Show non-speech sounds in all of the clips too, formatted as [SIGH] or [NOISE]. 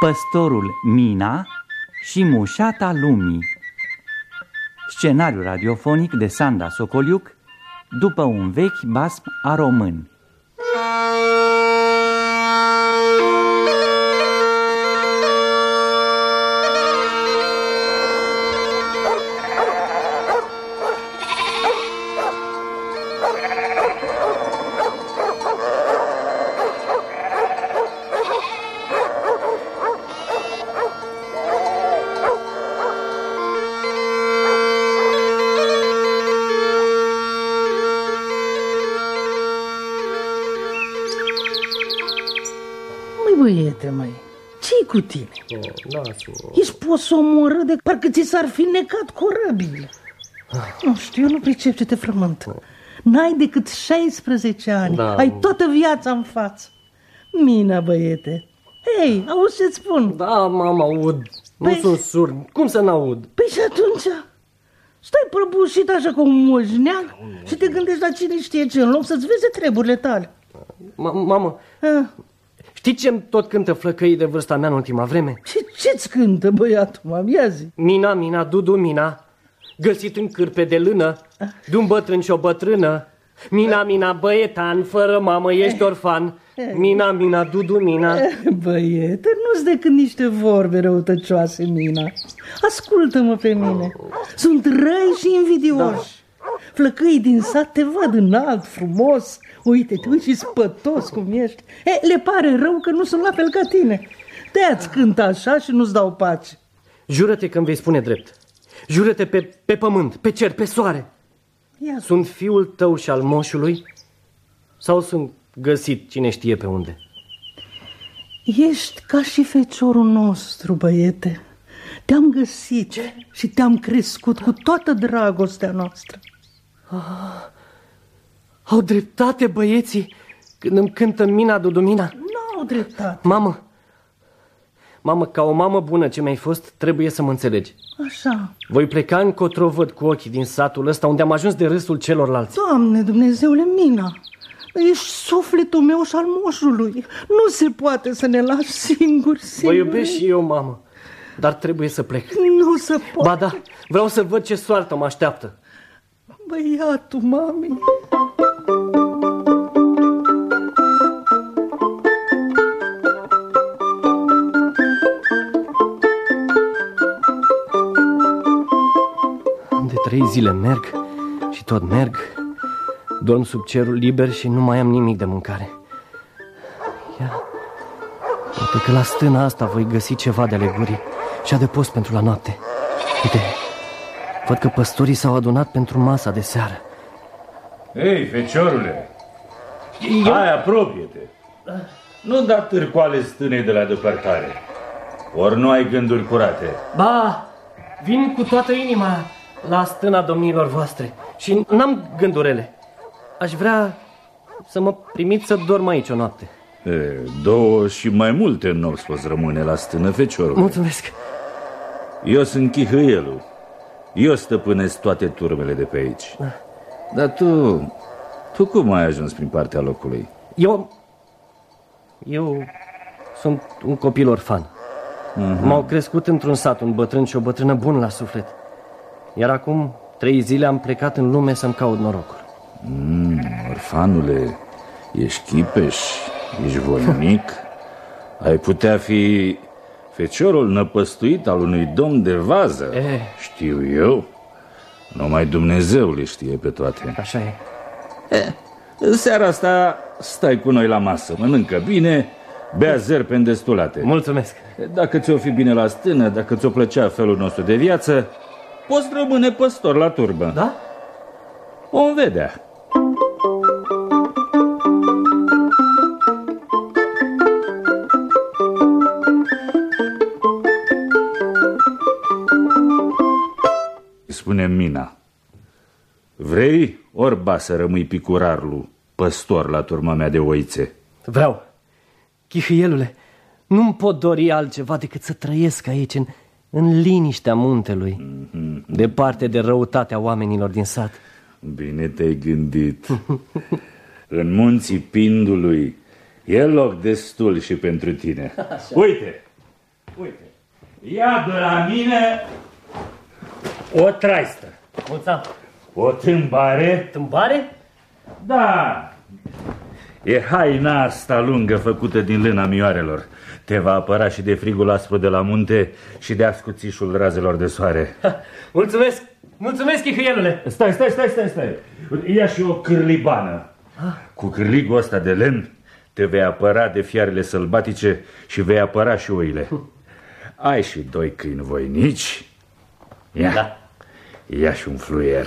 Păstorul Mina și Mușata Lumii. Scenariu radiofonic de Sanda Socoliuc după un vechi basm a român tine? Oh, Ești posomorât de parcă ți s-ar fi necat corăbil. Nu știu, eu nu pricep ce te frământă. N-ai decât 16 ani, Da. ai toată viața în față. Mina, băiete. Hei, auzi ce-ți spun? Da, mama, aud. Nu Păi- sunt surd. Cum să n-aud? Păi și atunci? Stai prăbușit așa ca un moșneag și te gândești la cine știe ce, în loc să-ți vezi treburile tale. Ma- mamă, Ah, știi ce tot cântă flăcăii de vârsta mea în ultima vreme? și ce-ți cântă băiatul, mam? Ia zi. Mina, Mina, Dudu, Mina, găsit în cârpe de lână, de un bătrân și o bătrână. Mina, Mina, băietan, fără mamă, ești orfan. Mina, Mina, Dudu, Mina. Băiete, nu-s decât niște vorbe răutăcioase, Mina. Ascultă-mă pe mine. Sunt răi și invidioși. Flăcăii din sat te văd înalt, frumos. Uite-te, uite și spătos cum ești. E, le pare rău că nu sunt la fel ca tine. De-aia-ți cântă așa și nu-ți dau pace. Jură-te că îmi vei spune drept. Jură-te pe, pe pământ, pe cer, pe soare. Ia Sunt fiul tău și al moșului? Sau sunt găsit cine știe pe unde? Ești ca și feciorul nostru, băiete. Te-am găsit și te-am crescut cu toată dragostea noastră. Au dreptate băieții când îmi cântă Mina, Dudu, Mina. Nu au dreptate. Mamă, mamă, ca o mamă bună ce mi-ai fost, trebuie să mă înțelegi. Așa. Voi pleca încotro văd cu ochii din satul ăsta unde am ajuns de râsul celorlalți. Doamne, Dumnezeule, Mina, ești sufletul meu și al moșului. Nu se poate să ne lași singuri, Vă singuri. iubesc și eu, mamă, dar trebuie să plec. Nu se poate. Ba da, vreau să văd ce soartă mă așteaptă. Băiatul, mami. De trei zile merg și tot merg. Dorm sub cerul liber și nu mai am nimic de mâncare. Ia, poate că la stâna asta voi găsi ceva de alegorii și adăpost pentru la noapte. Uite, văd că păstorii s-au adunat pentru masa de seară. Ei, feciorule, hai, apropie-te. Nu da târcoale stânei de la depărtare. Ori nu ai gânduri curate. Ba, vin cu toată inima la stâna domnilor voastre și n-am gândurele. Aș vrea să mă primiți să dorm aici o noapte. E, două și mai multe nopți poți rămâne la stână, feciorule. Mulțumesc. Eu sunt Chihâielul. Eu stăpânesc toate turmele de pe aici. Dar tu, tu cum ai ajuns prin partea locului? Eu... Eu sunt un copil orfan. M-au crescut într-un sat, un bătrân și o bătrână bun la suflet. Iar acum trei zile am plecat în lume să-mi caut norocul. Mm, orfanule, ești chipeș, ești voinic, [LAUGHS] ai putea fi feciorul năpăstuit al unui domn de vază. Eh. Știu eu. Numai Dumnezeu le știe pe toate. Așa e. În seara asta stai cu noi la masă, mănâncă bine, bea zer pe îndestulate. Mulțumesc. Dacă ți-o fi bine la stână, dacă ți-o plăcea felul nostru de viață, poți rămâne păstor la turbă. Da? O vedea. Spune Mina, vrei orba să rămâi picurarlu, păstor la turma mea de oițe? Vreau. Chihielule, nu-mi pot dori altceva decât să trăiesc aici, în, în liniștea muntelui, departe de răutatea oamenilor din sat. Bine te-ai gândit. [LAUGHS] În munții Pindului e loc destul și pentru tine. Uite, Uite, ia de la mine o traistă. Mulțumesc. O tâmbare. Tâmbare? Da. E haina asta lungă făcută din lâna mioarelor. Te va apăra și de frigul aspru de la munte și de ascuțișul razelor de soare. Ha, mulțumesc! Mulțumesc, chihâielule! Stai, stai, stai, stai, stai. Ia și o cârlibană. Cu cârligul ăsta de lemn te vei apăra de fiarele sălbatice și vei apăra și oile. Ai și doi câini voinici. Ia, Da. Ia și un fluier.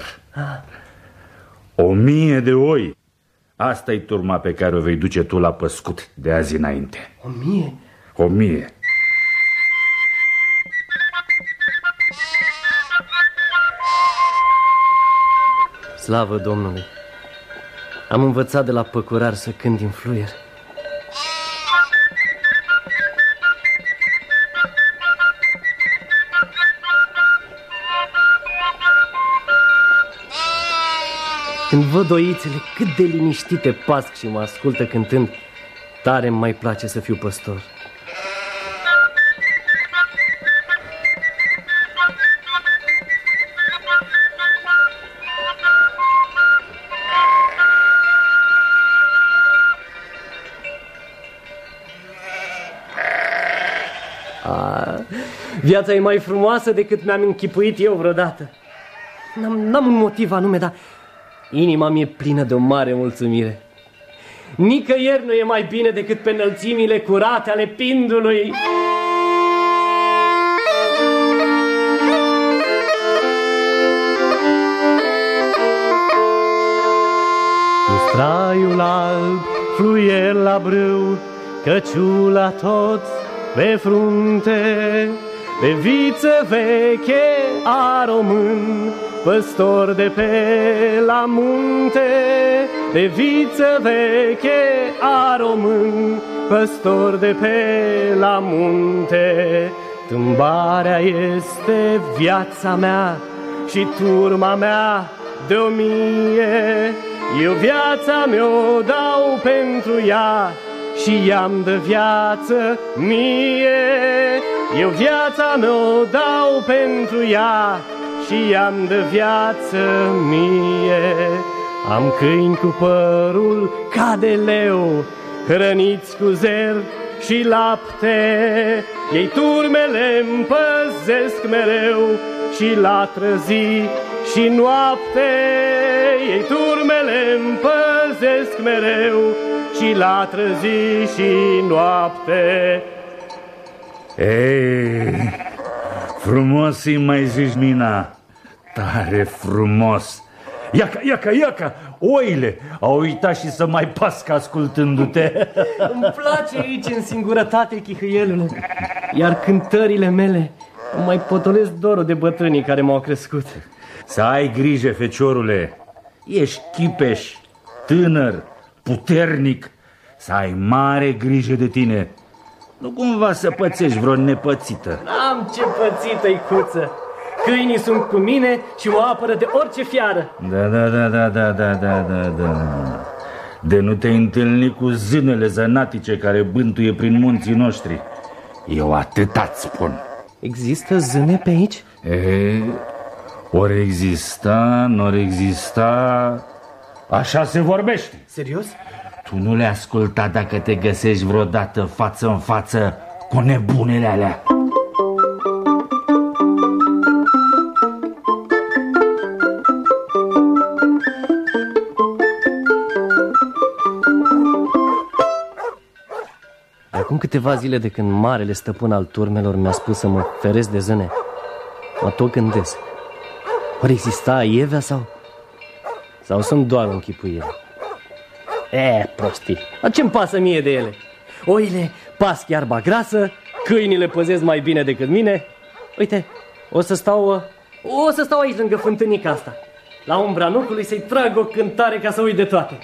O mie de oi. asta e turma pe care o vei duce tu la păscut de azi înainte. O mie? O mie. Slavă Domnului! Am învățat de la păcurar să cânt din fluier. Când văd oițele cât de liniștite pasc și mă ascultă cântând, tare îmi mai place să fiu păstor. A, viața e mai frumoasă decât mi-am închipuit eu vreodată. N-am, n-am un motiv anume, dar inima mi-e plină de o mare mulțumire. Nicăieri nu e mai bine decât pe înălțimile curate ale pindului. Cu straiul alb, fluier la brâu, căciula tot pe frunte, de viță veche a român, păstor de pe la munte, de viță veche a român, păstor de pe la munte. Tâmbarea este viața mea și turma mea de o mie. Eu viața mi-o dau pentru ea și i-am de viață mie. Eu viața mi-o dau pentru ea și i-am de viață mie. Am câini cu părul ca de leu, hrăniți cu zer și lapte. Ei turmele împăzesc mereu și la trăzi și noapte. Ei turmele împăzesc mereu și la trăzi și noapte. Ei, frumos îi mai zici, Nina. Tare frumos. Iaca, iaca, iaca, oile au uitat și să mai pască ascultându-te. [LAUGHS] Îmi place aici în singurătate, chihâielule. Iar cântările mele îmi mai potolesc dorul de bătrânii care m-au crescut. Să ai grijă, feciorule. Ești chipeș, tânăr, puternic. Să ai mare grijă de tine. Nu cumva să pățești vreo nepățită. Am ce pățită icuță. Câinii sunt cu mine și mă apără de orice fiară. Da, da, da, da, da, da, da, da, da. De nu te întâlni cu zânele zănatice care bântuie prin munții noștri. Eu atâta spun. Există zâne pe aici? E, ori exista, n-ori exista, așa se vorbește. Serios? Tu nu le asculta dacă te găsești vreodată față în față cu nebunele alea. Câteva zile de când marele stăpân al turmelor mi-a spus să mă feresc de zâne, mă tot gândesc. Ori exista Ievea sau... Sau sunt doar o închipuire? E, prostii, dar ce-mi pasă mie de ele? Oile pasc iarba grasă, câinile păzesc mai bine decât mine. Uite, o să stau, uh, o să stau aici lângă fântânica asta. La umbra nucului să-i trag o cântare ca să uit de toate.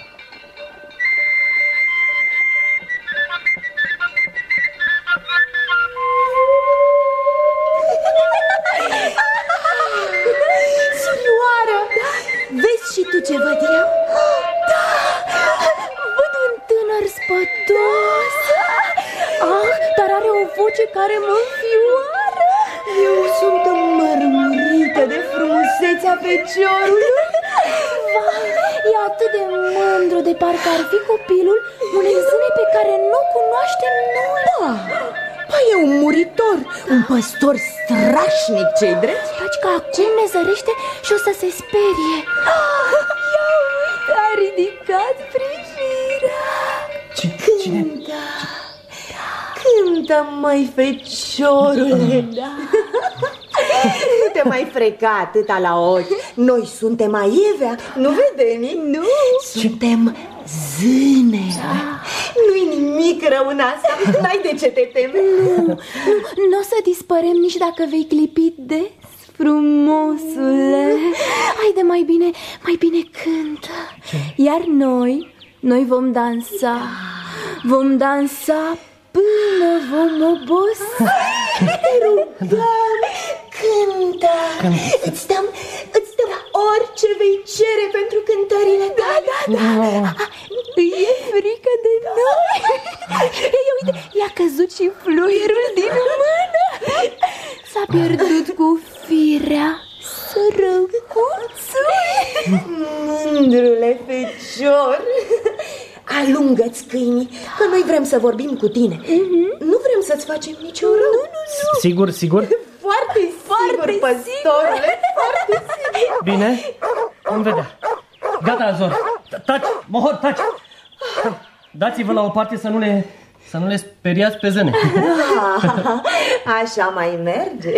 Cunoaștem noi Da, ba e un muritor, un păstor strașnic, ce-i drept? Taci că acum ne zărește și o să se sperie. Ia uite, a ridicat privirea Cine? Da, cântă, măi, feciorule Da. [LAUGHS] Nu te mai freca atâta la ochi. Noi suntem aievea, nu vedem? Nu. Suntem zâne Nu-i nimic rău în asta N-ai de ce te teme. Nu, nu o să dispărem nici dacă vei clipi des Frumosule. Haide mai bine, mai bine cântă. Iar noi, noi vom dansa. Vom dansa până vom obosi. Te rugăm, cântă. Îți dăm, îți dăm orice vei cere pentru cântările tale. Da, da, da. Îi e frică de noi. [LAUGHS] Ei, uite, i-a căzut și fluierul din mână. S-a pierdut cu firea Sărăcuțul Mândrule fecior [LAUGHS] Alungă-ți câinii Că noi vrem să vorbim cu tine Nu vrem să-ți facem niciun rău Nu, nu, nu Sigur, sigur? [LAUGHS] Foarte, foarte sigur, păstorule Foarte sigur Bine, vom vedea. Gata, Azor. Taci, mohor, taci. Dați-vă la o parte să nu le, să nu le speriați pe zâne. [LAUGHS] Așa mai merge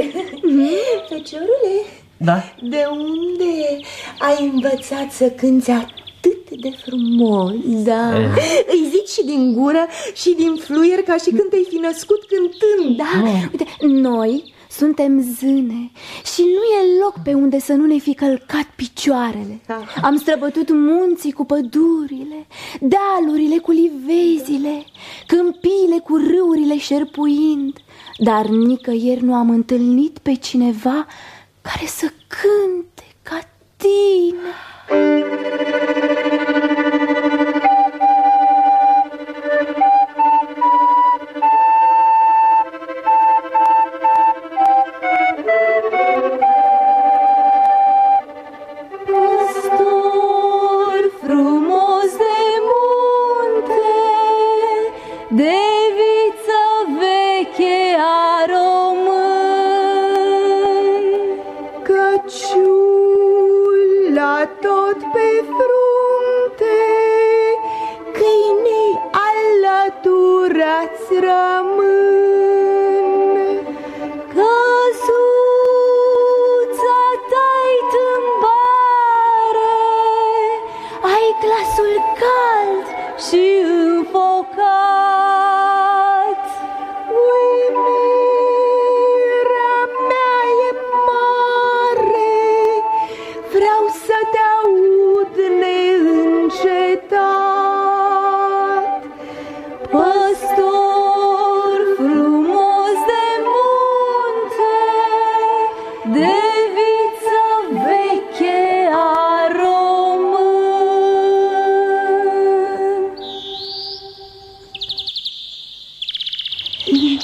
Feciorule Da? De unde ai învățat să cânti atât de frumos? Da Îi zici și din gură și din fluier ca și când te-ai fi născut cântând Da, uite, noi suntem zâne și nu e loc pe unde să nu ne fi călcat picioarele Da. Am străbătut munții cu pădurile, dealurile cu livezile, câmpiile cu râurile șerpuind Dar nicăieri nu am întâlnit pe cineva care să cânte ca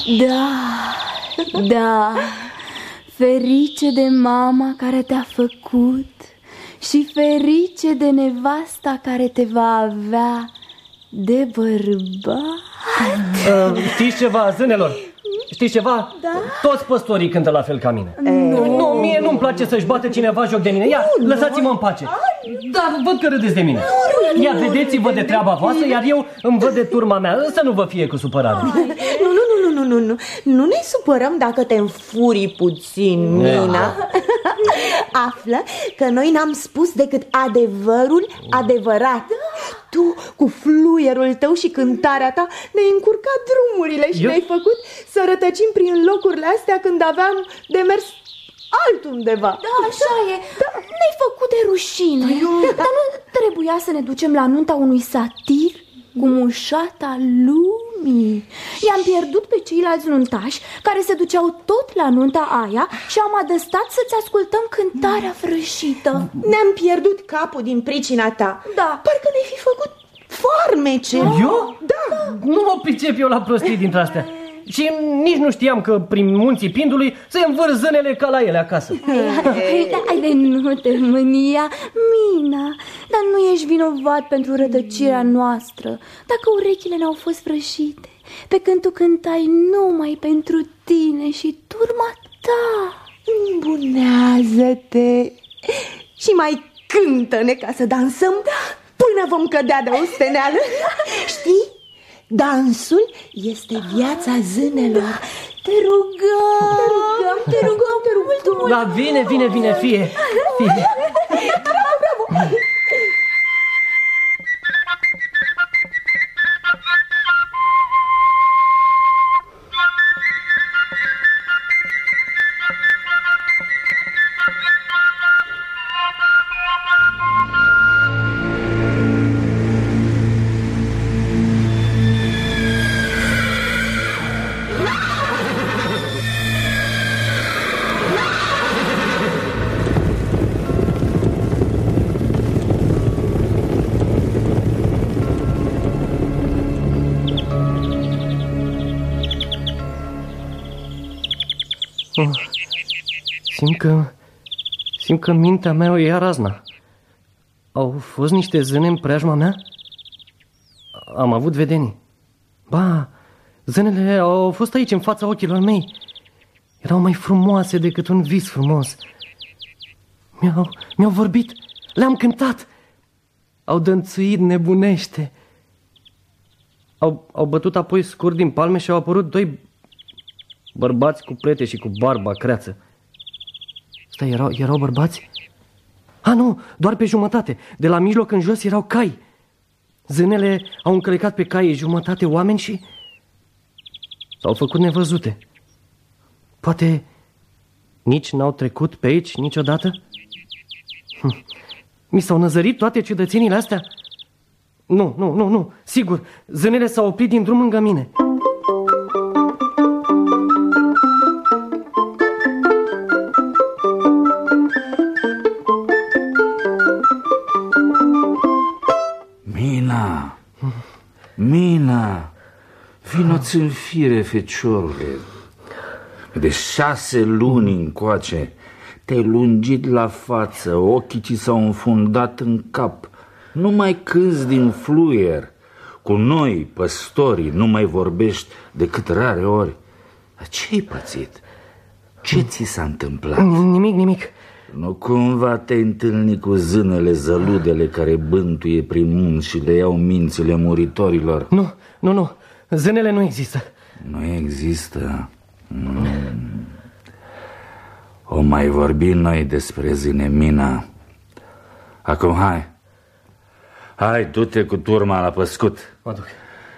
Da, da, ferice de mama care te-a făcut și ferice de nevasta care te va avea de bărbat. Uh, știți ceva, zânelor? Știți ceva? Da? Toți păstorii cântă la fel ca mine. Nu, nu mie nu-mi place să-și bată cineva joc de mine. Ia, lăsați-mă în pace. Dar văd că râdeți de mine. Ia, vedeți-vă de treaba voastră, iar eu îmi văd de turma mea. Să nu vă fie cu supărare. Nu, nu, nu, nu, nu, nu Nu ne supărăm dacă te înfurii puțin, Mina [LAUGHS] Află că noi n-am spus decât adevărul adevărat. Tu, cu fluierul tău și cântarea ta Ne-ai încurcat drumurile și Eu? ne-ai făcut să rătăcim prin locurile astea când aveam de mers altundeva. Da, așa e. Ne-ai făcut de rușine. Dar nu trebuia să ne ducem la nunta unui satir cu mușata lumii. I-am pierdut pe ceilalți nuntași care se duceau tot la nunta aia și am adăstat să-ți ascultăm cântarea frășită. Ne-am pierdut capul din pricina ta Da. Parcă ne-ai fi făcut farmece Eu? Da Nu mă pricep eu la prostii dintre astea. Și nici nu știam că prin munții Pindului se învâr zânele ca la ele acasă. Hai de nu te mânia, Mina, dar nu ești vinovat pentru rătăcirea noastră, dacă urechile ne-au fost vrășite, pe când tu cântai numai pentru tine și turma ta. Bunează-te și mai cântă-ne ca să dansăm da. până vom cădea de o steneală. Știi? Dansul este viața zânelor. Te rugăm, te rugăm, te rugăm, te rugăm mult, mult. Da, vine, vine, vine, fie. [LAUGHS] fie. Simt că... Simt că mintea mea o ia razna. Au fost niște zâne în preajma mea? Am avut vedenii. Ba, zânele au fost aici, în fața ochilor mei. Erau mai frumoase decât un vis frumos. Mi-au, mi-au vorbit, le-am cântat. Au dănțuit nebunește. Au, au bătut apoi scurt din palme și au apărut doi Bărbați cu plete și cu barba creață. Stai, erau, erau bărbați? A, nu, doar pe jumătate. De la mijloc în jos erau cai. Zânele au încălecat pe cai jumătate oameni și s-au făcut nevăzute. Poate nici n-au trecut pe aici niciodată? Hm. Mi s-au năzărit toate ciudățenile astea? Nu, nu, nu, nu, sigur, zânele s-au oprit din drum lângă mine. Vino-ți în fire, feciorule. De șase luni încoace te-ai lungit la față, ochii ți s-au înfundat în cap. Nu mai cânți din fluier. Cu noi, păstorii, nu mai vorbești decât rare ori. Ce-ai pățit? Ce ți s-a întâmplat? Nimic, nimic. Nu cumva te-ai întâlnit cu zânele zăludele care bântuie prin munți și le iau mințile muritorilor? Nu, nu, nu. Zânele nu există. Nu există? Mm. O mai vorbim noi despre zâne, Mina. Acum hai. Hai, du-te cu turma la păscut. Mă duc.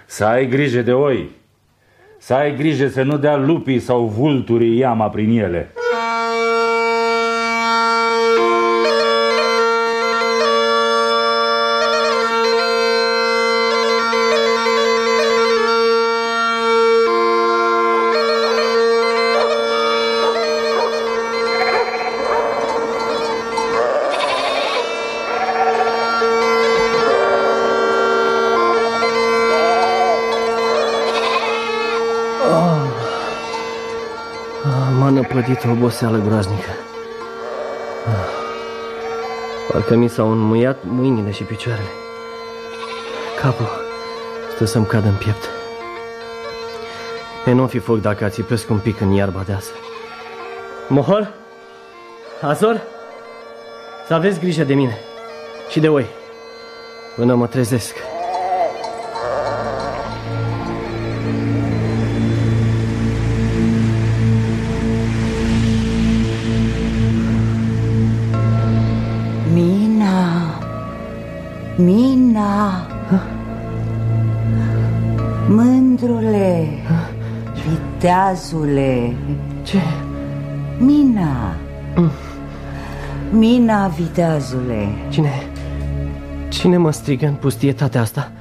Să ai grijă de oi. Să ai grijă să nu dea lupii sau vulturii iama prin ele. Năpădit o oboseală groaznică. Parcă mi s-au înmuiat mâinile și picioarele. Capul stă să-mi cadă în piept. E nu fi foc dacă ațipesc un pic în iarba deasă. Mohol? Azor? Să aveți grijă de mine și de oi până mă trezesc. Viteazule Ce? Mina Mina, viteazule Cine? Cine mă strigă în pustietatea asta?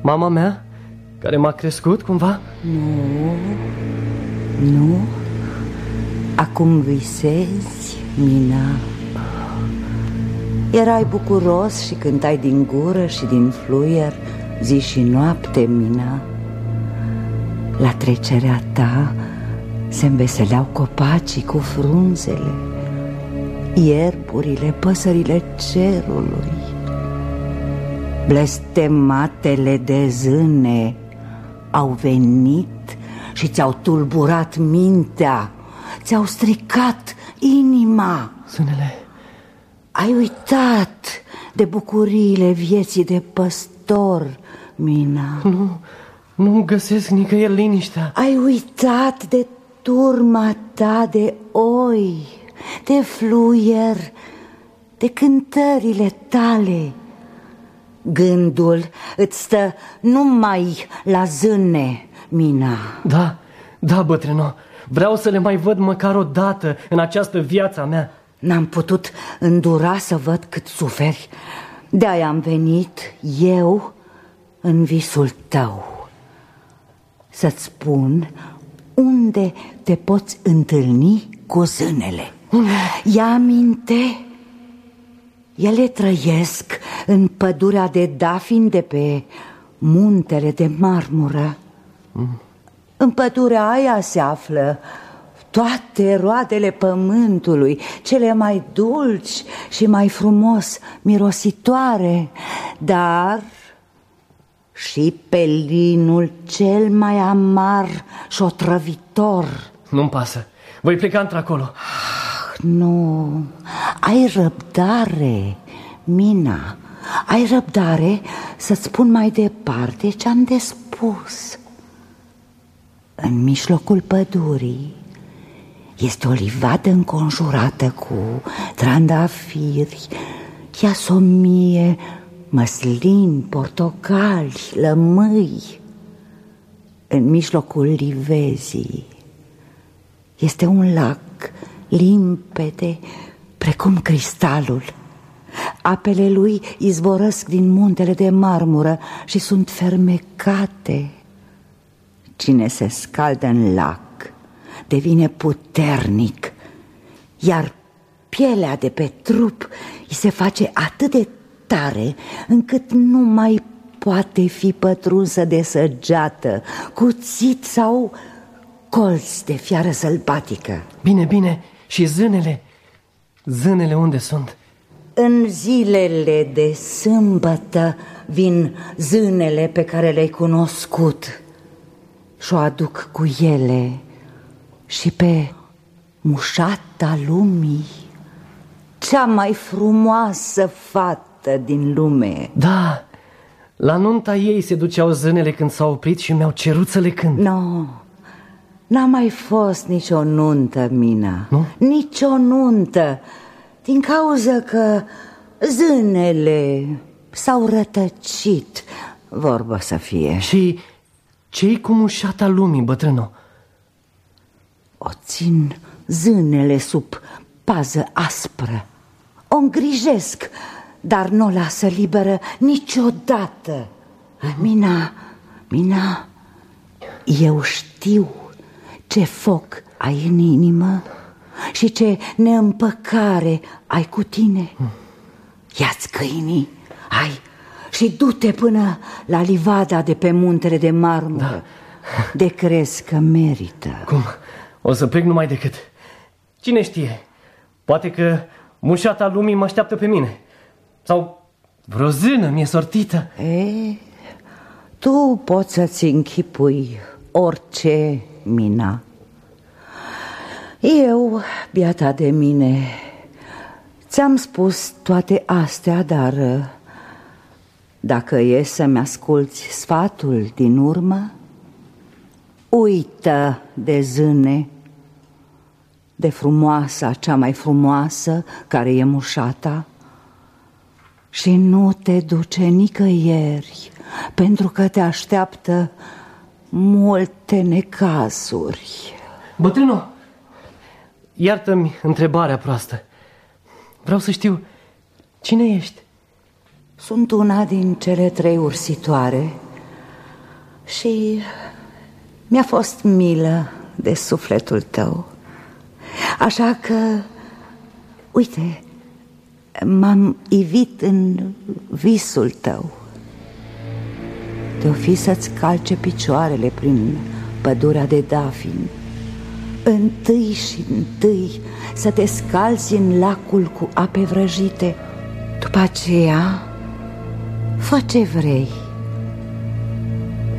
Mama mea? Care m-a crescut cumva? Nu Nu Acum visezi, Mina Erai bucuros și cântai din gură și din fluier Zi și noapte, Mina La trecerea ta se înveseleau copacii cu frunzele, ierburile, păsările cerului, blestematele de zâne au venit și ți-au tulburat mintea, ți-au stricat inima. Zânele, Ai uitat de bucuriile vieții de păstor, Mina. nu, nu găsesc nicăieri liniștea. Ai uitat de turma ta de oi, de fluier, de cântările tale. Gândul îți stă numai la zâne, Mina. Da, da, bătrâno, vreau să le mai văd măcar o dată în această viață a mea. N-am putut îndura să văd cât suferi. De-aia am venit eu în visul tău. Să-ți spun unde te poți întâlni cu zânele. Ia aminte, ele trăiesc în pădurea de dafin de pe muntele de marmură. În pădurea aia se află toate roadele pământului, cele mai dulci și mai frumos mirositoare, dar și pelinul cel mai amar și șotrăvitor. Nu-mi pasă, voi pleca într-acolo. Nu, ai răbdare, Mina, ai răbdare să-ți spun mai departe ce-am de spus. În mijlocul pădurii este o livadă înconjurată cu trandafiri, chiasomie, măslin, portocali, lămâi. În mijlocul livezii este un lac limpede, precum cristalul. Apele lui izvorăsc din muntele de marmură și sunt fermecate. Cine se scaldă în lac devine puternic, iar pielea de pe trup îi se face atât de tare încât nu mai poate fi pătrunsă de săgeată, cuțit sau colț de fiară sălbatică. Bine, bine, și zânele, zânele unde sunt? În zilele de sâmbătă vin zânele pe care le-ai cunoscut și o aduc cu ele și pe mușata lumii, cea mai frumoasă fată din lume. Da, la nunta ei se duceau zânele când s-au oprit și mi-au cerut să le cânt. Nu, no, n-a mai fost nicio nuntă, Mina. Nu? Nicio nuntă, din cauza că zânele s-au rătăcit, vorbă să fie. Și cei cu mușata lumii, bătrâno? O țin zânele sub pază aspră. O îngrijesc, dar nu o lasă liberă niciodată. Mina, Mina, eu știu ce foc ai în inimă și ce neîmpăcare ai cu tine. Ia-ți câinii, hai, și du-te până la livada de pe muntele de marmură. Da. De crezi că merită. Cum? O să plec numai decât. Cine știe? Poate că mușata lumii mă așteaptă pe mine. Sau vreo zână mi-e sortită. E, tu poți să-ți închipui orice, Mina. Eu, biata de mine, ți-am spus toate astea, dar dacă e să-mi asculți sfatul din urmă, uită de zâne, de frumoasa, cea mai frumoasă, care e mușata, și nu te duce nicăieri, pentru că te așteaptă multe necazuri. Bătrâno, iartă-mi întrebarea proastă. Vreau să știu cine ești. Sunt una din cele trei ursitoare și mi-a fost milă de sufletul tău. Așa că, uite, m-am ivit în visul tău. De-o fi să-ți calce picioarele prin pădurea de Dafin. Întâi și întâi să te scalzi în lacul cu ape vrăjite. După aceea, fă ce vrei.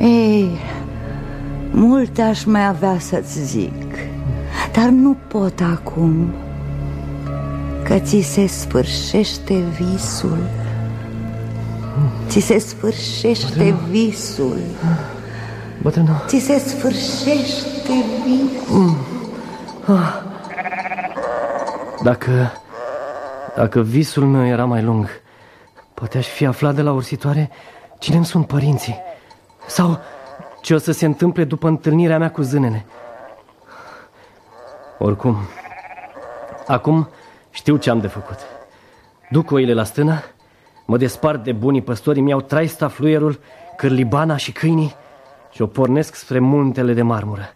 Ei, multe aș mai avea să-ți zic Dar nu pot acum Că ți se sfârșește visul Ți se sfârșește Bătrână. visul Bătrână Ți se sfârșește visul mm. ah. Dacă... Dacă visul meu era mai lung Poate aș fi aflat de la ursitoare Cine îmi sunt părinții Sau ce o să se întâmple după întâlnirea mea cu zânele Oricum Acum știu ce am de făcut. Duc oile la stână Mă despart de bunii păstori Mi-au traista fluierul, cârlibana și câinii Și o pornesc spre muntele de marmură.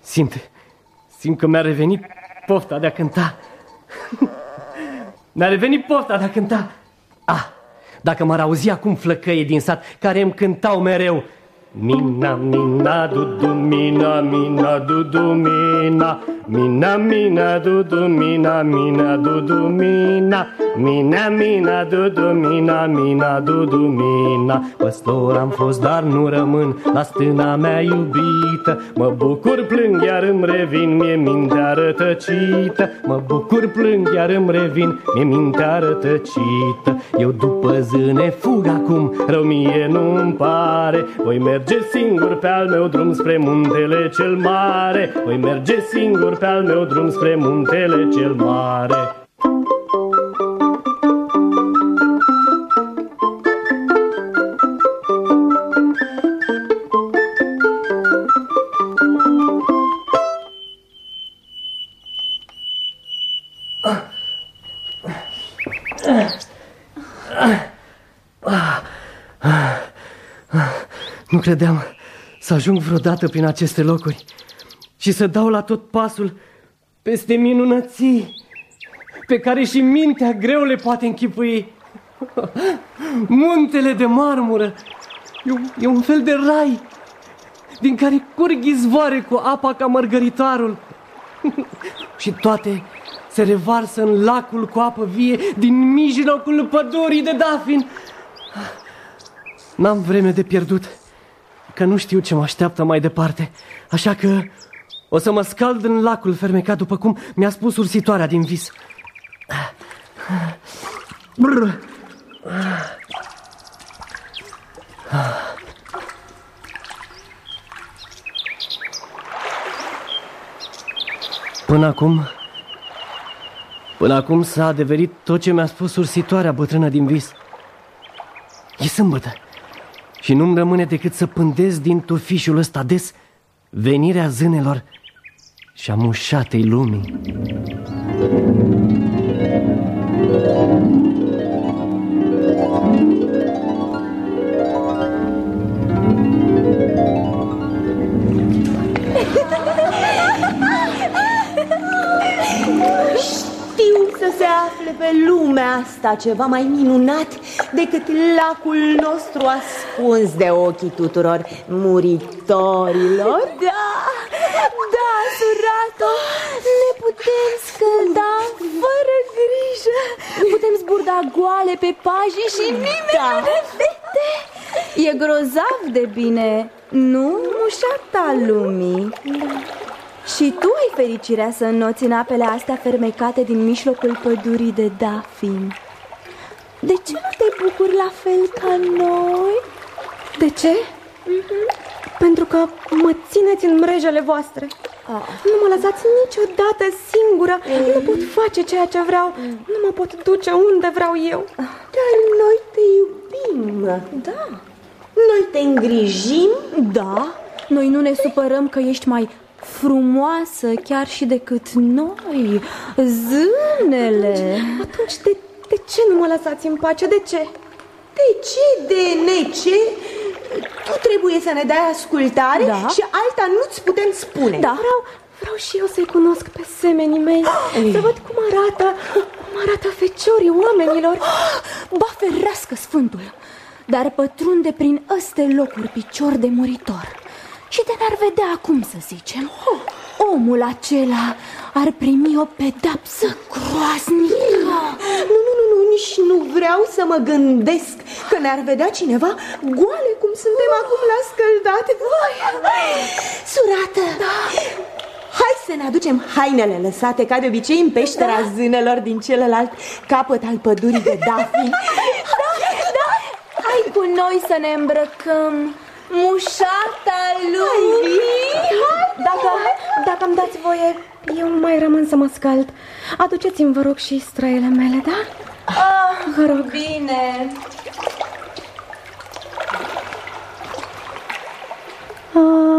Simt, simt că mi-a revenit pofta de a cânta. [LAUGHS] Mi-a revenit pofta de a cânta. Ah, dacă m-ar auzi acum flăcăie din sat Care îmi cântau mereu Mina, mina, dudu, mina, mina, dudu, mina. Mina, mina, dudu, mina, mina, dudu, mina. Mina, mina, dudu, mina, mina, dudu, mina. Păstor am fost, dar nu rămân la stâna mea iubită. Mă bucur, plâng, iar îmi revin, mie mintea rătăcită Mă bucur, plâng, iar îmi revin, mie mintea rătăcită Eu după zâne fug acum, rău mie nu-mi pare. Voi merge singur pe al meu drum spre muntele cel mare. Voi merge singur pe al meu drum spre muntele cel mare credeam să ajung vreodată prin aceste locuri și să dau la tot pasul peste minunății pe care și mintea greu le poate închipui. Muntele de marmură e un, e un fel de rai din care curg izvoare cu apa ca mărgăritarul și toate se revarsă în lacul cu apă vie din mijlocul pădurii de Dafin. N-am vreme de pierdut că nu știu ce mă așteaptă mai departe, așa că o să mă scald în lacul fermecat după cum mi-a spus ursitoarea din vis. Brr. Până acum, până acum s-a adeverit tot ce mi-a spus ursitoarea bătrână din vis. E sâmbătă și nu-mi rămâne decât să pândez din tufișul ăsta des venirea zânelor și a mușatei lumii. Se afle pe lumea asta ceva mai minunat decât lacul nostru ascuns de ochii tuturor muritorilor? Da, da, surato, ne putem scălda fără grijă Putem zburda goale pe paji și nimeni da. nu ne vede E grozav de bine, nu, mușata lumii? Da. Și tu ai fericirea să înnoți în apele astea fermecate din mijlocul pădurii de Dafin. De ce nu te bucuri la fel ca noi? De ce? Mm-hmm. Pentru că mă țineți în mrejele voastre. Ah. Nu mă lăsați niciodată singură. Ei. Nu pot face ceea ce vreau. Mm. Nu mă pot duce unde vreau eu. Dar noi te iubim. Da. Noi te îngrijim. Da. Noi nu ne supărăm că ești mai frumoasă chiar și decât noi, zânele. Atunci de, de ce nu mă lăsați în pace? De ce? De ce, de nece? Tu trebuie să ne dai ascultare da? și alta nu-ți putem spune. Da. Vreau, vreau și eu să-i cunosc pe semenii mei, Ei. să văd cum arată, cum arată feciorii oamenilor. [GASPS] Ba ferească sfântul, dar pătrunde prin ăste locuri picior de muritor și te n-ar vedea, cum să zicem Omul acela ar primi o pedapsă groaznică. Nu, nu, nu, nu, nici nu vreau să mă gândesc că ne-ar vedea cineva goale cum suntem acum la scăldate Surată, da. hai să ne aducem hainele lăsate ca de obicei în peștera da. zânelor din celălalt capăt al pădurii de Dafin Da, da, hai cu noi să ne îmbrăcăm Mușata lui Dacă, dacă îmi dați voie, eu mai rămân să mă scald. Aduceți-mi, vă rog, și străile mele, da? Ah, vă rog. Bine. Sunt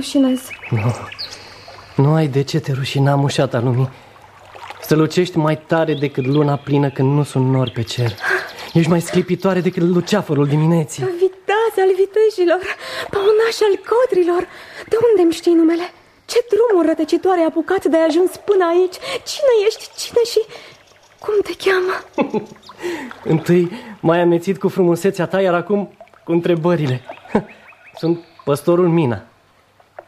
rușinez Nu, nu ai de ce te rușina, mușata lumii Strălucești mai tare decât luna plină când nu sunt nori pe cer Ești mai sclipitoare decât luceafărul dimineții Viteaz al vitejilor, păunaș al codrilor De unde îmi știi numele? Ce drumul rătăcitoare ai apucat de ai ajuns până aici? Cine ești? Cine și cum te cheamă? [LAUGHS] Întâi m-ai amețit cu frumusețea ta, iar acum cu întrebările [LAUGHS] Sunt păstorul Mina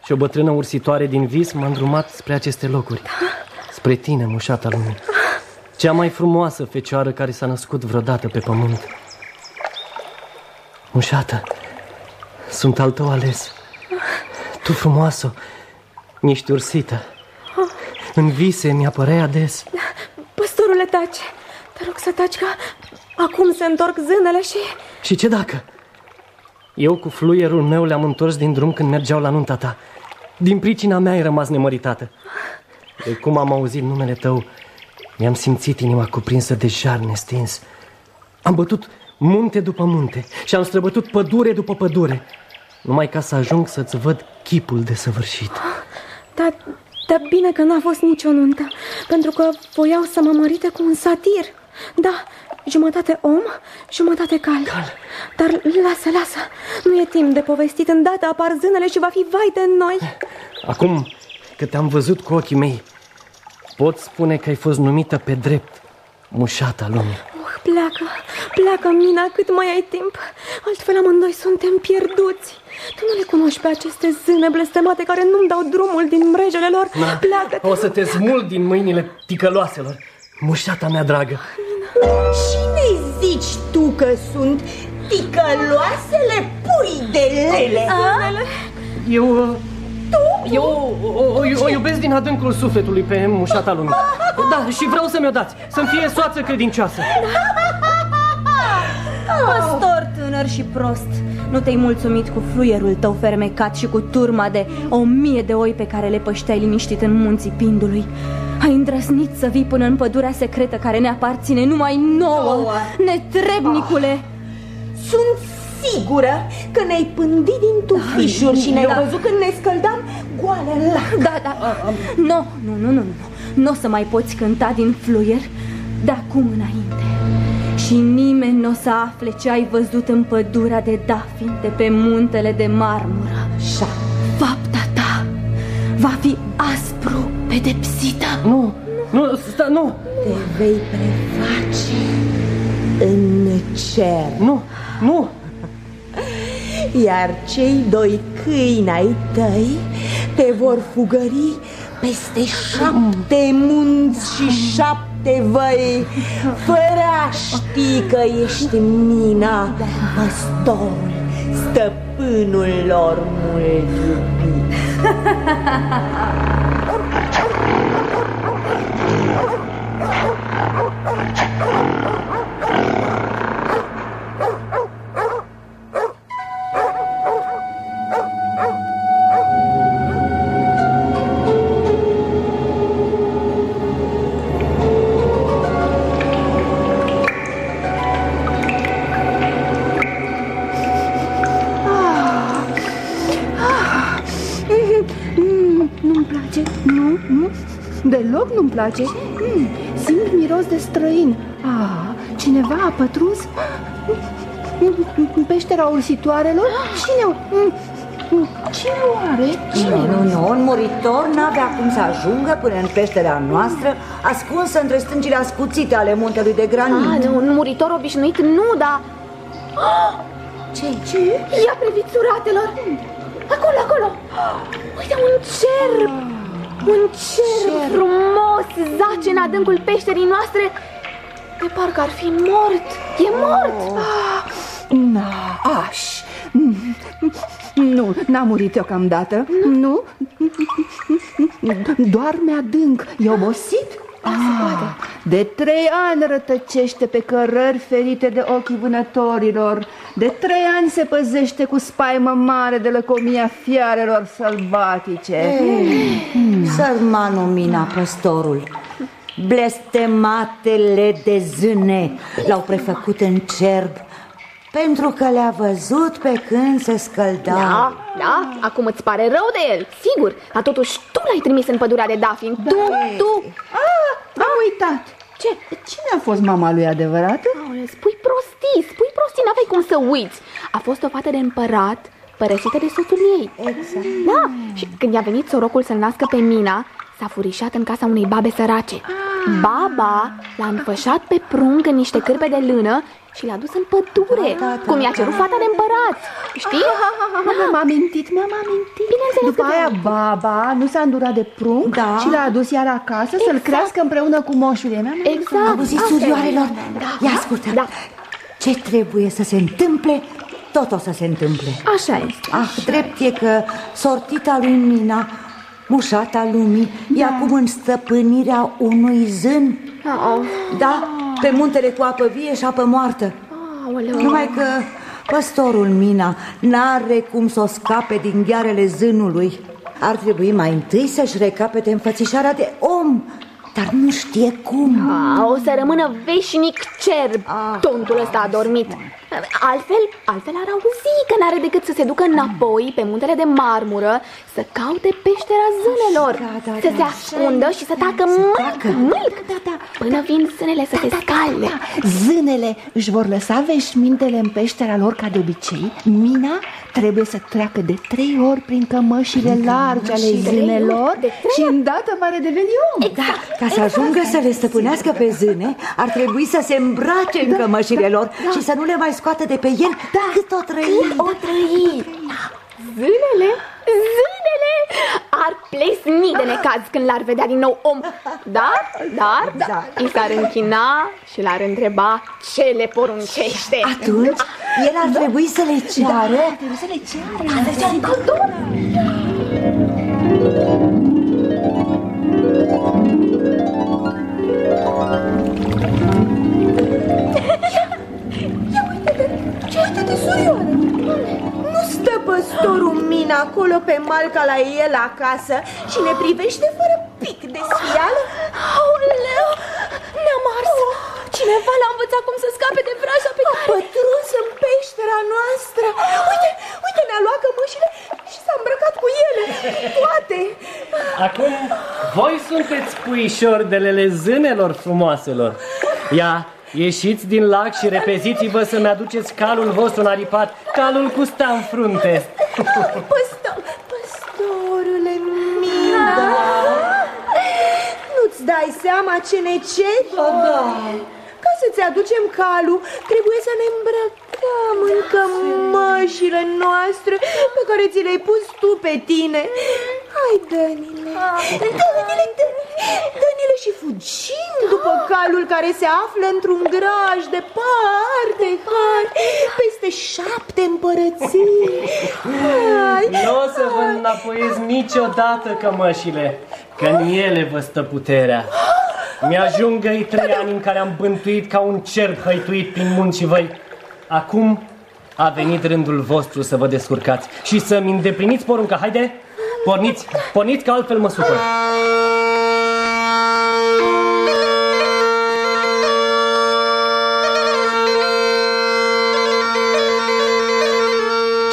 Și o bătrână ursitoare din vis m-a îndrumat spre aceste locuri. Spre tine, mușata lumii. Cea mai frumoasă fecioară care s-a născut vreodată pe pământ. Mușată, sunt al tău ales. Tu frumoasă, niște ursită. În vise mi-apăreai ades. Păstorule, taci. Te rog să taci că acum se întorc zânele și... Și ce dacă? Eu cu fluierul meu le-am întors din drum când mergeau la nunta ta. Din pricina mea ai rămas nemăritată. De cum am auzit numele tău Mi-am simțit inima cuprinsă de jar nestins. Am bătut munte după munte Și am străbătut pădure după pădure Numai ca să ajung să-ți văd chipul desăvârșit. Dar, dar bine că n-a fost nicio nuntă Pentru că voiau să mă mărite cu un satir. Da, jumătate om, jumătate cal, cal. Dar lasă, lasă. Nu e timp de povestit. Îndată apar zânele și va fi vai de noi. Acum că te-am văzut cu ochii mei Pot spune că ai fost numită pe drept Mușata lumii. Oh, Pleacă, pleacă, Mina, cât mai ai timp. Altfel amândoi suntem pierduți. Tu nu le cunoști pe aceste zâne blestemate Care nu-mi dau drumul din mrejele lor. Na, Pleacă O să te smul din mâinile ticăloaselor Mușata mea dragă. Cine zici tu că sunt ticăloasele pui de lele? Eu... Tu? Eu o, o, o iubesc din adâncul sufletului pe mușata lumii. Da, și vreau să mi-o dați Să-mi fie soață credincioasă Păstor tânăr și prost Nu te-ai mulțumit cu fluierul tău fermecat Și cu turma de o mie de oi Pe care le pășteai liniștit în munții Pindului ai îndrăznit să vii până în pădurea secretă care ne aparține numai nouă, nouă. netrebnicule. Sunt sigură că ne-ai pândit din tufișuri da, și ne-ai da. văzut când ne scăldam goale în lac. Da, da. Nu, nu, nu, nu, nu. Nu o să mai poți cânta din fluier de acum înainte. Și nimeni nu o să afle ce ai văzut în pădurea de Dafin de pe muntele de marmură. Șa. Fapta ta va fi aspru pedepsită. Nu, nu, sta, nu. Te vei preface în cer. Nu, nu. Iar cei doi câini ai tăi te vor fugări peste șapte munți și șapte văi, fără a ști că ești mina, păstorul, stăpânul lor mult iubit. [LAUGHS] place. Mm, simt miros de străin. Ah, cineva a pătruns în peștera ursitoarelor? Cine? Mm, Cine oare? Cine? Nu, nu, nu, un muritor n-avea cum să ajungă până în peștera noastră Ascunsă între stângile ascuțite ale muntelui de granit Ah, nu, un muritor obișnuit nu, dar... Ce? Ce? Ia priviți suratelor! Acolo, acolo! Uite, un cer! Un cer, frumos zace în adâncul peșterii noastre De parcă ar fi mort E mort! Na, aș. Nu, n-a murit deocamdată. Nu? Doarme adânc. E obosit? Ah, de trei ani rătăcește pe cărări ferite de ochii vânătorilor. De trei ani se păzește cu spaimă mare de lăcomia fiarelor sălbatice. Sărmanul Mina, păstorul Blestematele de zâne L-au prefăcut în cerb Pentru că le-a văzut pe când se scălda. Da, da, acum îți pare rău de el, sigur Dar totuși tu l-ai trimis în pădurea de Dafin Tu, tu. Ah, am uitat. Ce? Cine a fost mama lui adevărată? Aole, spui prostii, spui prostii, n-aveai cum să uiți. A fost o fată de împărat părăsită de soțul ei. Exact. Da, și când i-a venit sorocul să-l nască pe Mina S-a furișat în casa unei babe sărace. Baba l-a înfășat pe prunc în niște cârpe de lână și l-a dus în pădure Da, da, Cum i-a da. cerut fata de împărat Știi? Mi-am amintit, mi-am amintit Bineînțeles După că aia da. baba nu s-a îndurat de prunc Da. Și l-a adus iar acasă să-l crească împreună cu moșul ei Mi-am amintit. Exact Auziți, asta e. surioarelor? Da, Ia da, ascultă Da, Ce trebuie să se întâmple, tot o să se întâmple așa este Ah, drept e că sortita lui Mina Mușata lumii E acum în stăpânirea unui zân. Au, Da, pe muntele cu apă vie și apă moartă. Aoleu. Numai că păstorul Mina n-are cum să o scape din ghearele zânului. Ar trebui mai întâi să-și recapete înfățișarea de om Dar nu știe cum. A, o să rămână veșnic cerb. Ah. Tontul ăsta a dormit Altfel, altfel ar auzi că n-are decât să se ducă înapoi pe muntele de marmură Să caute peștera zânelor Da, da, Să da, se așa ascundă e, și să să tacă mâlc, tacă. mâlc Da, da. Până vin zânele să se scalde Zânele își vor lăsa veșmintele în peștera lor ca de obicei. Mina trebuie să treacă de trei ori prin cămășile largi ale trei zânelor ori, de trei Și îndată va redeveni om. Da, ca să ajungă să le stăpânească pe zâne Ar trebui să se îmbrace în cămășile lor Și să nu le mai scoată de pe el cât o trăi O trăi Zânele, zânele Ar plesni de necaz când l-ar vedea din nou om. Dar, dar, Da. i s-ar închina și l-ar întreba ce le poruncește. Atunci, el ar trebui să le ceară. Uite-te, păstorul Mina acolo pe malca la el acasă și ne privește fără pic de sfială? Aoleu, ne-am ars Cineva l-a învățat cum să scape de vraja pe care Pătruns în peștera noastră Uite, uite, ne-a luat cămășile și s-a îmbrăcat cu ele Toate Acum, voi sunteți puișordelele zânelor frumoaselor. Ia, ieșiți din lac și repeziți-vă să-mi aduceți calul vostru naripat, calul cu stea în frunte. Păstor, păstorule Mina Nu-ți dai seama ce ne ceri? Ca să-ți aducem calul, trebuie să ne îmbrăcăm în cămășile noastre pe care ți le-ai pus tu pe tine. Hai, dă-ni-le, dă-ni-le, dă-ni-le, dă-ni-le și fugim după calul care se află într-un graj departe, hai, peste șapte împărății. Hai, Nu o să vă înapoiez niciodată cămășile, că în ele vă stă puterea. Mi-ajungă ei trei ani în care am bântuit ca un cerb hăituit prin munți și văi. Acum a venit rândul vostru să vă descurcați și să-mi îndepliniți porunca. Haide, porniți, porniți că altfel mă supăr.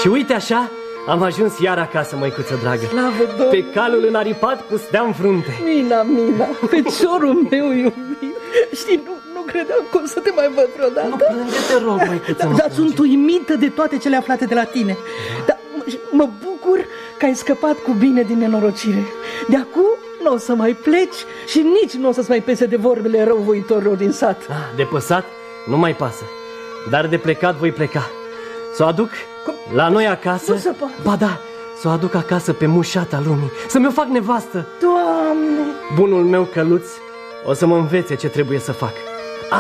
Și uite așa, Am ajuns iar acasă, măicuță dragă Slavă Domnului! Pe calul înaripat cu stea în frunte Mina, Mina, feciorul meu iubit Știi, nu, nu credeam că o să te mai văd vreodată Nu plânge, te rog, măicuță Dar, nu dar plânge. sunt uimită de toate cele aflate de la tine Dar mă- mă bucur că ai scăpat cu bine din nenorocire. De acum nu o să mai pleci și nici nu o să-ți mai pese de vorbele răuvoitorilor din sat. Ah, De păsat nu mai pasă Dar de plecat voi pleca. Să o aduc la noi acasă? Nu se poate. Ba da, să o aduc acasă pe mușata lumii Să mi-o fac nevastă. Doamne! Bunul meu căluț o să mă învețe ce trebuie să fac.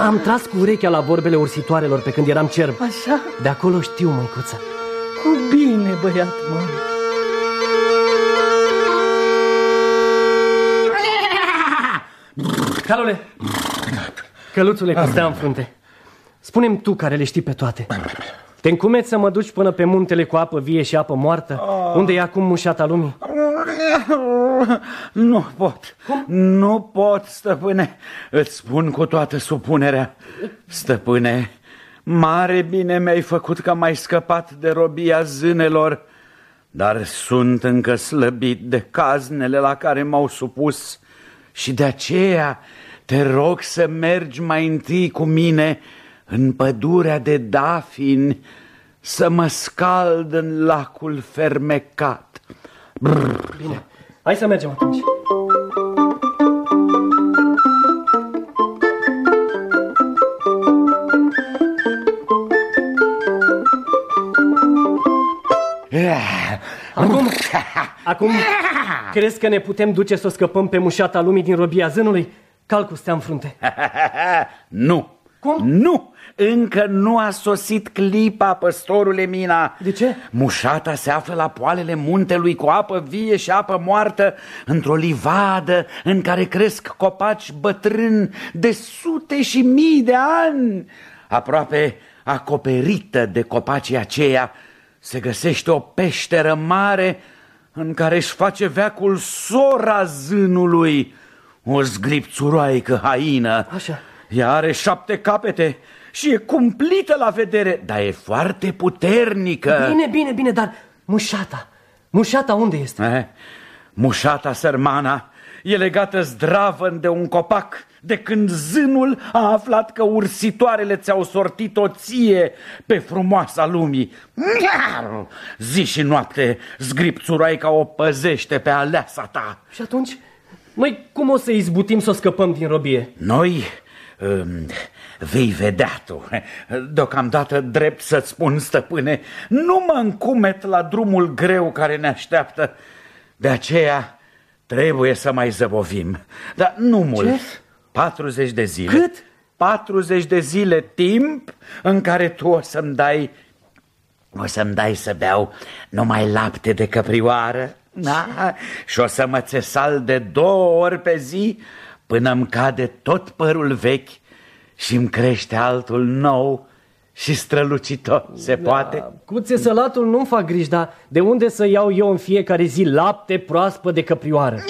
Am tras cu urechea la vorbele ursitoarelor pe când eram cerb. Așa? De acolo știu, măicuță. Cu bine, băiat, mă Calule, căluțule cu stea în frunte Spune-mi tu care le știi pe toate Te încumeți să mă duci până pe muntele cu apă vie și apă moartă? Unde e acum mușata lumii? Nu pot. Nu pot, stăpâne. Îți spun cu toată supunerea. Stăpâne, mare bine mi-ai făcut că m-ai scăpat de robia zânelor, dar sunt încă slăbit de caznele la care m-au supus și de aceea te rog să mergi mai întâi cu mine în pădurea de dafini să mă scald în lacul fermecat. Bine, hai să mergem atunci Acum, [LAUGHS] acum crezi că ne putem duce să o scăpăm pe mușata lumii din robia zânului? Cal cu stea în frunte [LAUGHS] nu. Cum? Nu! Încă nu a sosit clipa, păstorule Mina. De ce? Mușata se află la poalele muntelui cu apă vie și apă moartă, într-o livadă în care cresc copaci bătrâni de sute și mii de ani. Aproape acoperită de copacii aceia se găsește o peșteră mare în care își face veacul sora zânului, o zgripțuroaică haină. Așa. Ea are șapte capete și e cumplită la vedere, dar e foarte puternică. Bine, bine, bine, dar mușata, mușata unde este? Eh, Mușata sărmana e legată zdravăn de un copac de când zânul a aflat că ursitoarele ți-au sortit o ție pe frumoasa lumii. Zi și noapte zgripțuroaica o păzește pe aleasa ta. Și atunci, măi, cum o să izbutim să o scăpăm din robie? Noi um, vei vedea tu. Deocamdată drept să-ți spun, stăpâne, nu mă încumet la drumul greu care ne așteaptă. De aceea trebuie să mai zăbovim. Dar nu mult. 40 de zile. Cât? 40 de zile timp în care tu o să-mi dai o să-mi dai să beau numai lapte de căprioară da? Și o să mă țesal de două ori pe zi Până îmi cade tot părul vechi Și îmi crește altul nou și strălucitor Se poate? Cu țesălatul nu-mi fac griji, dar de unde să iau eu în fiecare zi lapte proaspăt de căprioară? [LAUGHS]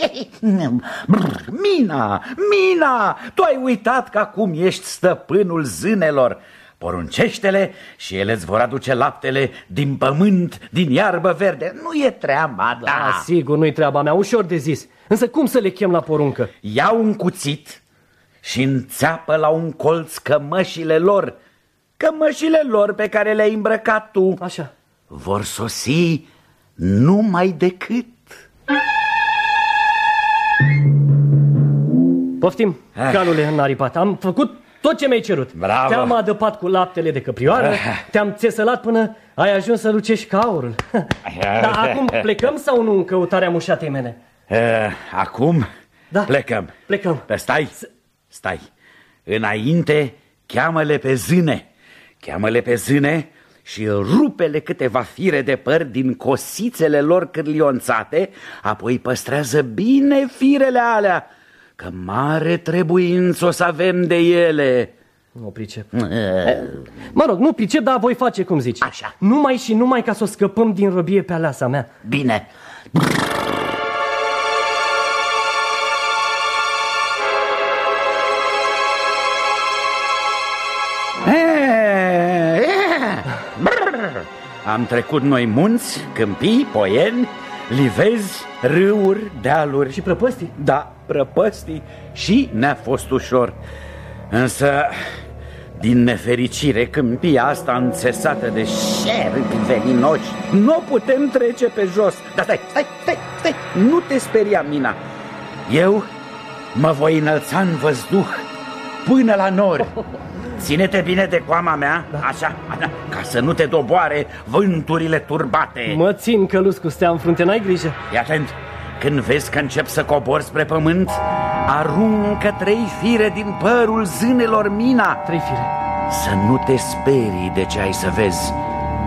[LAUGHS] Brr, Mina, Mina, tu ai uitat că acum ești stăpânul zânelor Poruncește-le și ele îți vor aduce laptele din pământ, din iarbă verde Nu e treaba ta Da, sigur, nu-i treaba mea, ușor de zis. Însă cum să le chem la poruncă? Ia un cuțit și înțeapă la un colț cămășile lor Cămășile lor pe care le-ai îmbrăcat tu Așa. Vor sosi numai decât Poftim, Ah. calule înaripat. Am făcut tot ce mi-ai cerut. Bravo. Te-am adăpat cu laptele de căprioară, Ah. te-am țesălat până ai ajuns să lucești caurul. [LAUGHS] Dar acum plecăm sau nu în căutarea mușatei mele? Uh, acum Da. plecăm. Plecăm. Dar stai, stai. Înainte, cheamă-le pe zâne. Cheamă-le pe zâne și rupele câteva fire de păr din cosițele lor cârlionțate, apoi păstrează bine firele alea, că mare trebuință o să avem de ele. Nu pricep. Mă rog, nu pricep, dar voi face cum zici. Așa. Numai și numai ca să o scăpăm din robie pe aleasa mea. Bine. Am trecut noi munți, câmpii, poieni, livezi, râuri, dealuri. Și prăpăstii? Da, prăpăstii. Și ne-a fost ușor. Însă, din nefericire, câmpia asta înțesată de șerpi veninoși Nu putem trece pe jos. Dar stai, stai, stai, stai, nu te speria, Mina. Eu mă voi înălța în văzduh până la nori [LAUGHS] Ține-te bine de coama mea, da. așa, așa, ca să nu te doboare vânturile turbate. Mă țin călus cu stea în frunte, n-ai grijă. Fii atent, când vezi că încep să cobori spre pământ Aruncă trei fire din părul zânelor mina. Trei fire. Să nu te sperii de ce ai să vezi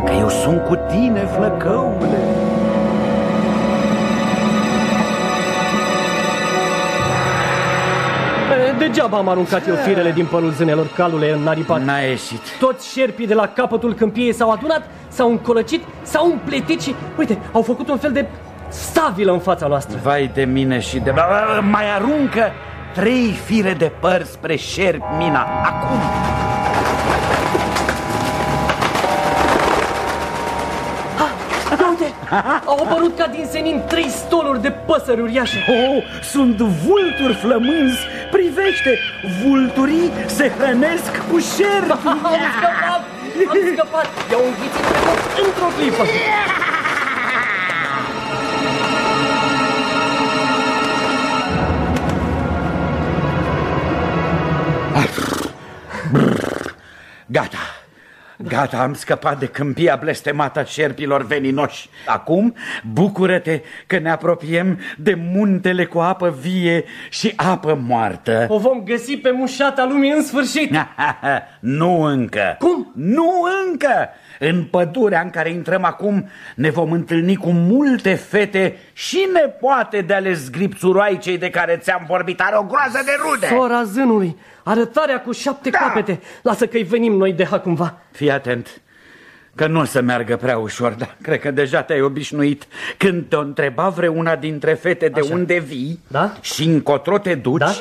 Că eu sunt cu tine, flăcăule Degeaba am aruncat eu firele din părul zânelor, calule înaripat N-a ieșit. Toți șerpii de la capătul câmpiei s-au adunat, s-au încolăcit, s-au împletit și, uite, au făcut un fel de stabilă în fața noastră. Vai de mine și de... Mai aruncă trei fire de păr spre șerpi, mina, acum Ia uite, [LAUGHS] au apărut ca din senin trei stoluri de păsări uriașe. Oh, sunt vulturi flămânzi. Privește, vulturii se hrănesc cu șerpi. [LAUGHS] Am scăpat, am scăpat. I-au înghițit pe toți într-o clipă. Gata, gata, am scăpat de câmpia blestemată a șerpilor veninoși. Acum bucură-te că ne apropiem de muntele cu apă vie și apă moartă. O vom găsi pe mușata lumii în sfârșit. [LAUGHS] Nu încă. Cum? Nu încă În pădurea în care intrăm acum Ne vom întâlni cu multe fete Și nepoate de ale zgripțuroaicei de care ți-am vorbit Are o groază de rude Sora zânului, arătarea cu șapte Da. capete Lasă că-i venim noi de ha cumva Fii atent Că nu o să meargă prea ușor, dar cred că deja te-ai obișnuit Când te întreba vreuna dintre fete de Așa. unde vii Da. Și încotro te duci Da.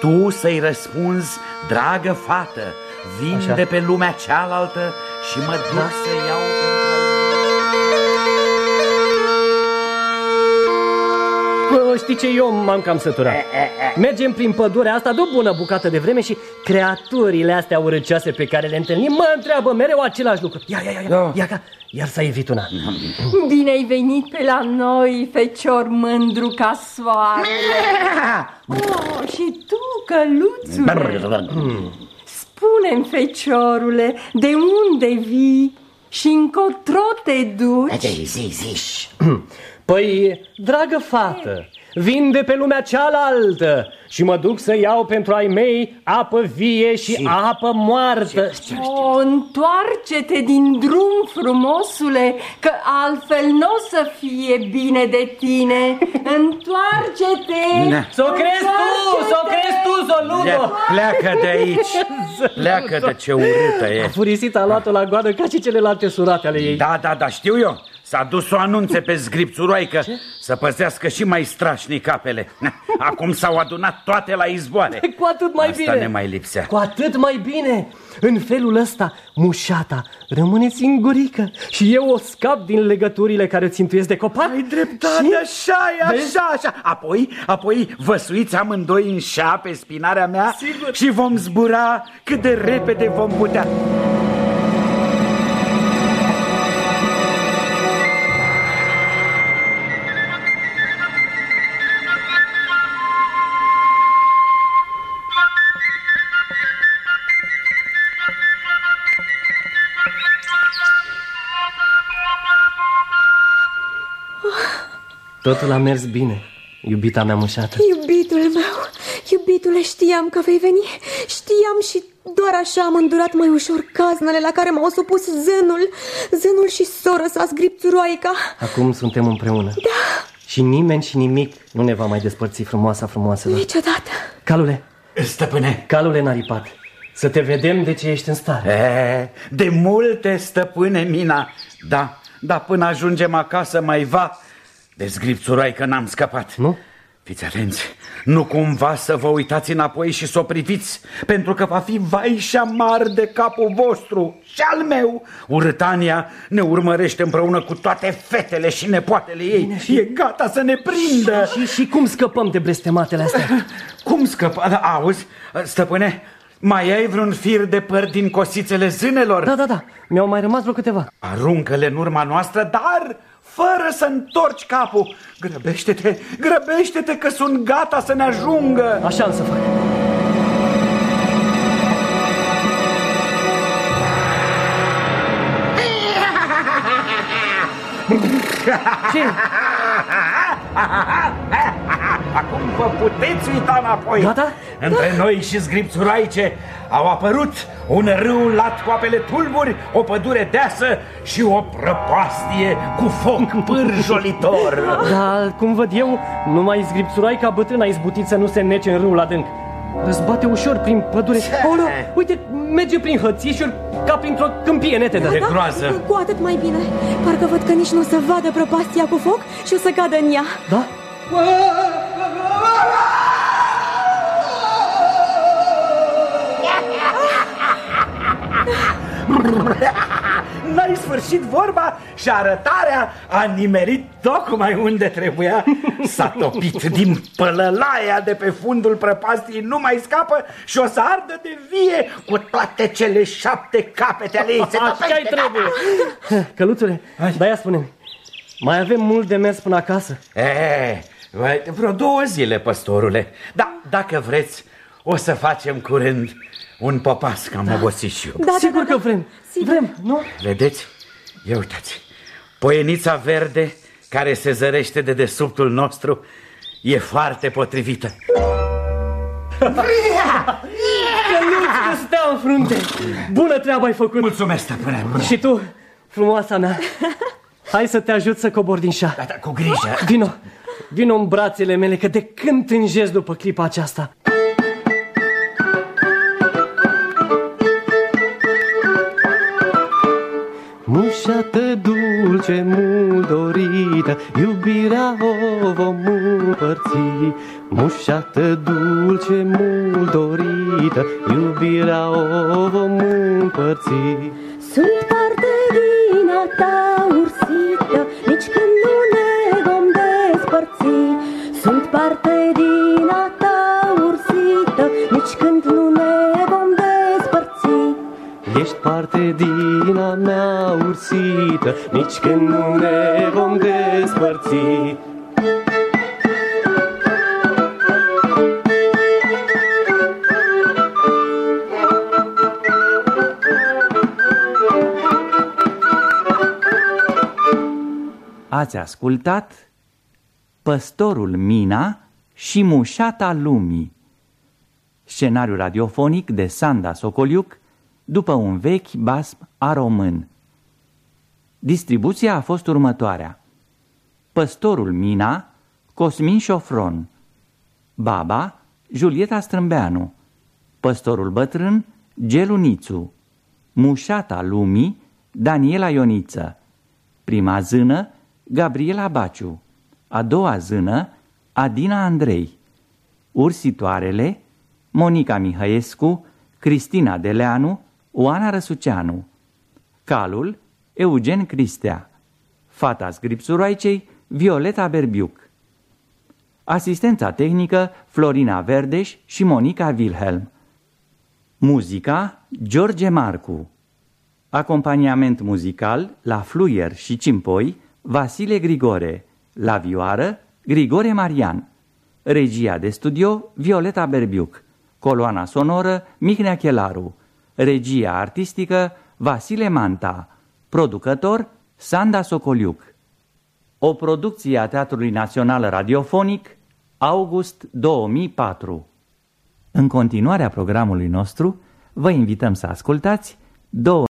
Tu să-i răspunzi, dragă fată Vin Așa. de pe lumea cealaltă și mă duc Da. să iau pentru Bă, Știi ce, eu m-am cam săturat. Mergem prin pădurea asta de o bună bucată de vreme Și creaturile astea urăcioase pe care le întâlnim Mă întreabă mereu același lucru. Ia, ia, ia, ia, Da. ia ca, iar s-a evit una. Bine ai venit pe la noi, fecior mândru ca soarele. [LAUGHS] Oh, și tu, căluțule, spune-mi, feciorule, de unde vii și încotro te duci? Zi, zi [CLEARS THROAT] Păi, dragă fată, vin de pe lumea cealaltă Și mă duc să iau pentru ai mei apă vie și apă moartă. O, întoarce-te din drum, frumosule, că altfel nu o să fie bine de tine. [LAUGHS] Întoarce-te! Da. S-o crezi tu, s-o crezi tu, Zoludo Ia, Pleacă de aici. Pleacă de ce urâtă e. Furisit a luat-o la goană ca și celelalte surate ale ei. Da, da, da, știu eu S-a dus să o anunțe pe zgripțuroaică Să păzească și mai strașnic apele. [LAUGHS] Acum s-au adunat toate la izboare. [LAUGHS] Cu atât mai Asta bine. ne mai lipsea. Cu atât mai bine. În felul ăsta, mușata rămâne singurică Și eu o scap din legăturile care o țintuiesc de copac. Ai dreptate, Și- așa e, Vezi? așa, așa. Apoi, apoi văsuiți amândoi în șa pe spinarea mea Sigur. Și vom zbura cât de repede vom putea Totul a mers bine, iubita mea mușată. Iubitul meu, iubitule, știam că vei veni. Știam și doar așa am îndurat mai ușor caznele la care m-au supus zânul. Zânul și soră sa zgripțuroaica Acum suntem împreună. Da. Și nimeni și nimic nu ne va mai despărți frumoasa frumoaselor Niciodată. Calule, Stăpâne. Calule naripat Să te vedem de ce ești în stare. E, De multe, stăpâne Mina. Da, da, până ajungem acasă mai va De zgripțuroaică n-am scăpat Nu? Fiți atenți, nu cumva să vă uitați înapoi și să o priviți, pentru că va fi vai și amar de capul vostru și al meu. Urâtania ne urmărește împreună cu toate fetele și nepoatele ei. Bine, și... E gata să ne prindă. Și, și cum scăpăm de blestematele astea? [LAUGHS] cum scăpăm? Da, auzi, stăpâne, mai ai vreun fir de păr din cosițele zânelor? Da, da, da, mi-au mai rămas vreo câteva. Aruncă-le în urma noastră, dar fără să întorci capul. Grăbește-te, grăbește-te că sunt gata să ne ajungă. Așa să fac. [LAUGHS] Ce? [LAUGHS] Acum vă puteți uita înapoi. Gata? Între da. noi și zgripțuraice au apărut un râu lat cu apele tulburi, o pădure deasă și o prăpastie cu foc [LAUGHS] pârjolitor. Da, cum văd eu, numai zgripțuraica bătrâna izbutit să nu se nece în râul adânc. Răzbate ușor prin pădure. Acolo, uite, merge prin hățișuri ca printr-o câmpie netedă. De groază. Cu atât mai bine. Parcă văd că nici nu o să vadă prăpastia cu foc și o să cadă în ea. Da? [LAUGHS] N-ai sfârșit vorba și arătarea a nimerit tocmai unde trebuia. S-a topit din pălălaia de pe fundul prăpastiei, nu mai scapă și o să ardă de vie cu toate cele șapte capete ale ei. Se Așa trebuie. Căluțule, da ia spune mai avem mult de mers până acasă. E, vreo două zile, păstorule. Da, dacă vreți, o să facem curând un popas, că am da. obosit și eu. Da, Sigur da, da, că vrem. Sigur. Vrem, nu? Vedeți? Ia uitați. Poienița verde care se zărește de desubtul nostru e foarte potrivită. Că nu stea în frunte. Bună treabă ai făcut. Mulțumesc, stăpâne. Și tu, frumoasa mea. Hai să te ajut să cobor din șa. Da, da, cu grijă. Vino, vino în brațele mele, că de când tânjesc după clipa aceasta. Mușată dulce, mult dorită, iubirea o vom împărți. Mușată dulce, mult dorită, iubirea o vom împărți. Sunt parte din a ta ursită, nici când Sunt parte din a ta ursită, nici când nu ne vom despărți. Ești parte din a mea ursită, nici când nu ne vom despărți. Ați ascultat Păstorul Mina și Mușata Lumii. Scenariu radiofonic de Sanda Socoliuc după un vechi basm a român. Distribuția a fost următoarea. Păstorul Mina, Cosmin Șofron. Baba, Julieta Strâmbeanu. Păstorul bătrân, Gelu Nițu. Mușata Lumii, Daniela Ioniță. Prima zână, Gabriela Baciu, a doua zână, Adina Andrei, ursitoarele, Monica Mihăescu, Cristina Deleanu, Oana Răsuceanu, calul, Eugen Cristea, fata scripsuroaicei, Violeta Berbiuc. Asistența tehnică, Florina Verdeș și Monica Wilhelm. Muzica, George Marcu. Acompaniament muzical la fluier și cimpoi, Vasile Grigore, la vioară Grigore Marian, regia de studio Violeta Berbiuc, coloana sonoră Mihnea Chelaru, regia artistică Vasile Manta, producător Sanda Socoliuc. O producție a Teatrului Național Radiofonic, august 2004. În continuarea programului nostru, vă invităm să ascultați două